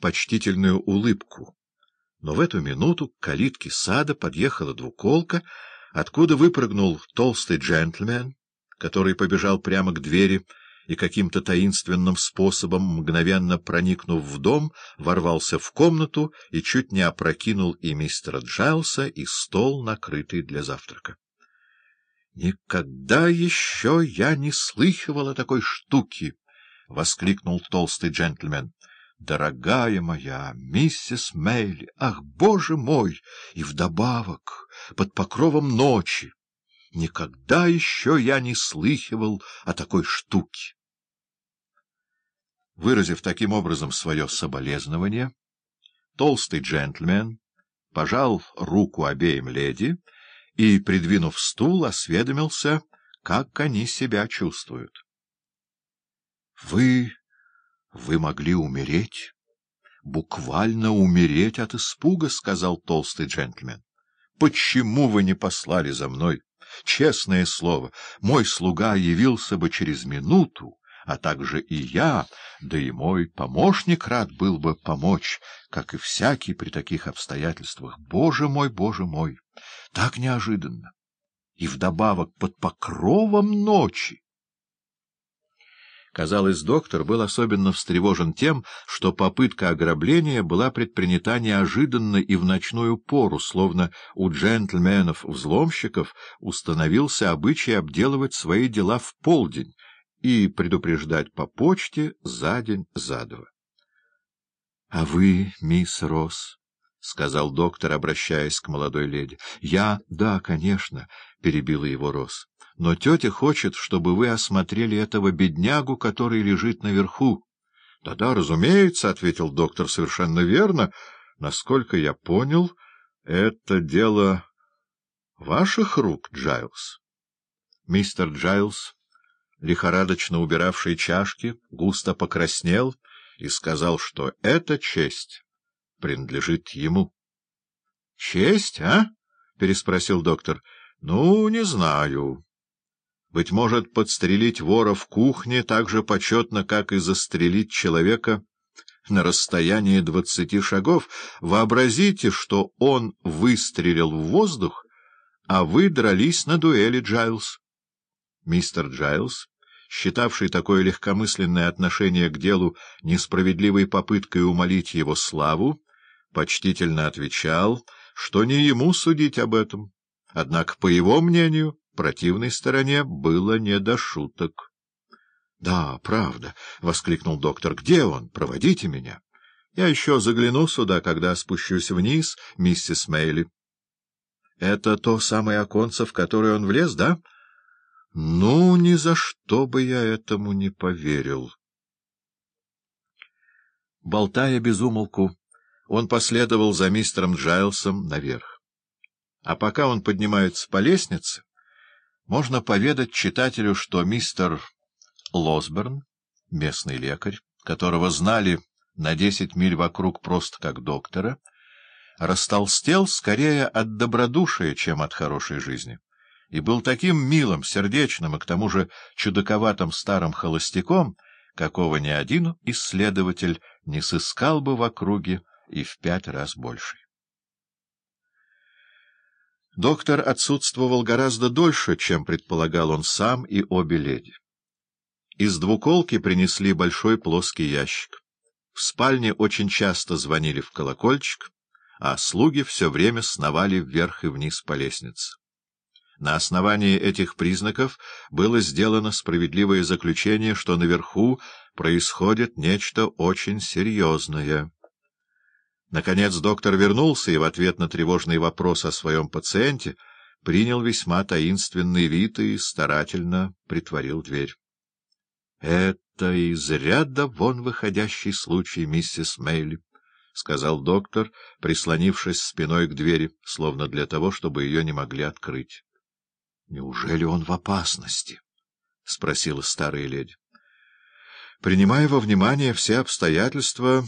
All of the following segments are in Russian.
почтительную улыбку. Но в эту минуту к калитке сада подъехала двуколка, откуда выпрыгнул толстый джентльмен, который побежал прямо к двери и каким-то таинственным способом, мгновенно проникнув в дом, ворвался в комнату и чуть не опрокинул и мистера Джайлса, и стол, накрытый для завтрака. «Никогда еще я не слыхивал о такой штуке!» — воскликнул толстый джентльмен. «Дорогая моя, миссис Мейли, ах, боже мой! И вдобавок, под покровом ночи! Никогда еще я не слыхивал о такой штуке!» Выразив таким образом свое соболезнование, толстый джентльмен пожал руку обеим леди и, придвинув стул, осведомился, как они себя чувствуют. — Вы... вы могли умереть? — Буквально умереть от испуга, — сказал толстый джентльмен. — Почему вы не послали за мной? Честное слово, мой слуга явился бы через минуту, а также и я, да и мой помощник рад был бы помочь, как и всякий при таких обстоятельствах. Боже мой, боже мой! Так неожиданно! И вдобавок под покровом ночи! Казалось, доктор был особенно встревожен тем, что попытка ограбления была предпринята неожиданно и в ночную пору, словно у джентльменов-взломщиков установился обычай обделывать свои дела в полдень, и предупреждать по почте за день за два. — А вы, мисс Росс, — сказал доктор, обращаясь к молодой леди. — Я, да, конечно, — перебила его Росс. — Но тетя хочет, чтобы вы осмотрели этого беднягу, который лежит наверху. Да — Да-да, разумеется, — ответил доктор, — совершенно верно. Насколько я понял, это дело ваших рук, Джайлз. Мистер Джайлз лихорадочно убиравший чашки, густо покраснел и сказал, что эта честь принадлежит ему. — Честь, а? — переспросил доктор. — Ну, не знаю. Быть может, подстрелить вора в кухне так же почетно, как и застрелить человека на расстоянии двадцати шагов. Вообразите, что он выстрелил в воздух, а вы дрались на дуэли, Джайлз. Мистер Джайлз, считавший такое легкомысленное отношение к делу несправедливой попыткой умолить его славу, почтительно отвечал, что не ему судить об этом. Однако, по его мнению, противной стороне было не до шуток. — Да, правда, — воскликнул доктор. — Где он? Проводите меня. Я еще загляну сюда, когда спущусь вниз, миссис Мейли. — Это то самое оконце, в которое он влез, да? — ну, ни за что бы я этому не поверил. Болтая без умолку, он последовал за мистером Джайлсом наверх. А пока он поднимается по лестнице, можно поведать читателю, что мистер Лосберн, местный лекарь, которого знали на десять миль вокруг просто как доктора, растолстел скорее от добродушия, чем от хорошей жизни и был таким милым, сердечным и к тому же чудаковатым старым холостяком, какого ни один исследователь не сыскал бы в округе и в пять раз больше. Доктор отсутствовал гораздо дольше, чем предполагал он сам и обе леди. Из двуколки принесли большой плоский ящик. В спальне очень часто звонили в колокольчик, а слуги все время сновали вверх и вниз по лестнице. На основании этих признаков было сделано справедливое заключение, что наверху происходит нечто очень серьезное. Наконец доктор вернулся и в ответ на тревожный вопрос о своем пациенте принял весьма таинственный вид и старательно притворил дверь. — Это из ряда вон выходящий случай, миссис Мейли, — сказал доктор, прислонившись спиной к двери, словно для того, чтобы ее не могли открыть. — Неужели он в опасности? — спросила старая леди. — Принимая во внимание все обстоятельства,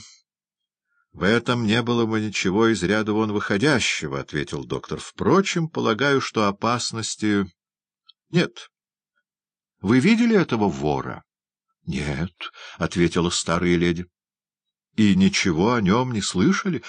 в этом не было бы ничего из ряда вон выходящего, — ответил доктор. — Впрочем, полагаю, что опасности... — Нет. — Вы видели этого вора? — Нет, — ответила старая леди. и ничего о нем не слышали?